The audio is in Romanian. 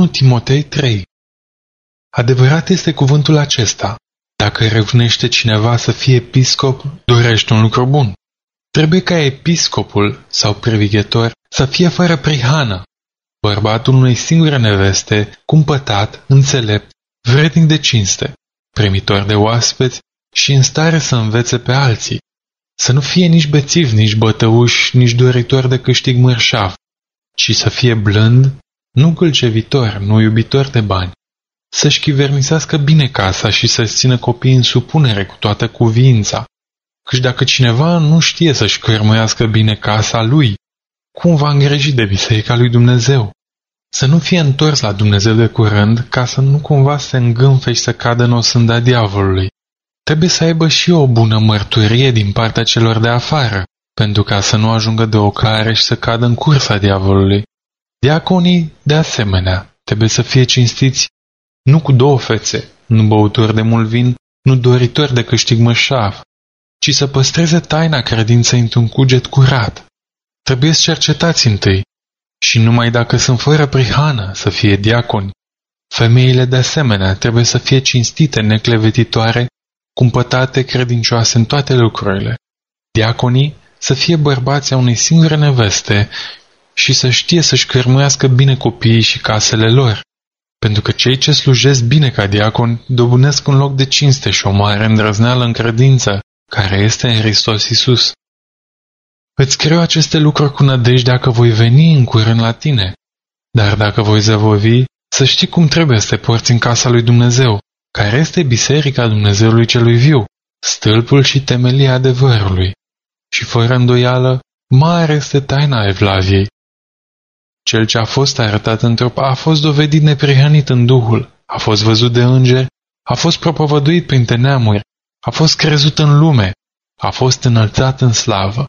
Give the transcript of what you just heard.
1 Timotei 3 Adevărat este cuvântul acesta. Dacă reunește cineva să fie episcop, dorește un lucru bun. Trebuie ca episcopul sau privighetor să fie fără prihană, bărbatul unei singure neveste, cumpătat, înțelept, vrednic de cinste, primitor de oaspeți și în stare să învețe pe alții, să nu fie nici bețiv, nici bătăuș, nici doritor de câștig mărșav, ci să fie blând, nu gâlcevitor, nu iubitor de bani, să-și chivernisească bine casa și să-și țină copiii în supunere cu toată cuvința, căci dacă cineva nu știe să-și cărmăiască bine casa lui, cum va îngriji de biserica lui Dumnezeu? Să nu fie întors la Dumnezeu de curând, ca să nu cumva se îngânfe și să cadă în osânda diavolului. Trebuie să aibă și o bună mărturie din partea celor de afară, pentru ca să nu ajungă de ocare și să cadă în cursa diavolului. Diaconii, de asemenea, trebuie să fie cinstiți nu cu două fețe, nu băutori de mult vin, nu doritori de câștig mășav, ci să păstreze taina credinței într-un cuget curat. Trebuie să cercetați întâi și numai dacă sunt fără prihană să fie diaconi. Femeile de asemenea trebuie să fie cinstite, neclevetitoare, cumpătate, credincioase în toate lucrurile. Diaconii să fie bărbații a unei singure neveste și să știe să-și cărmuiască bine copiii și casele lor, pentru că cei ce slujesc bine ca diaconi dobunesc un loc de cinste și o mare îndrăzneală în credință, care este în Hristos Isus. Îți scriu aceste lucruri cu nădejdea că voi veni în curând la tine, dar dacă voi zăvovi, să știi cum trebuie să te porți în casa lui Dumnezeu, care este biserica Dumnezeului celui viu, stâlpul și temelia adevărului. Și fără îndoială, mare este taina Evlaviei. Cel ce a fost arătat în trup a fost dovedit neprihănit în Duhul, a fost văzut de îngeri, a fost propovăduit printre neamuri, a fost crezut în lume, a fost înălțat în slavă.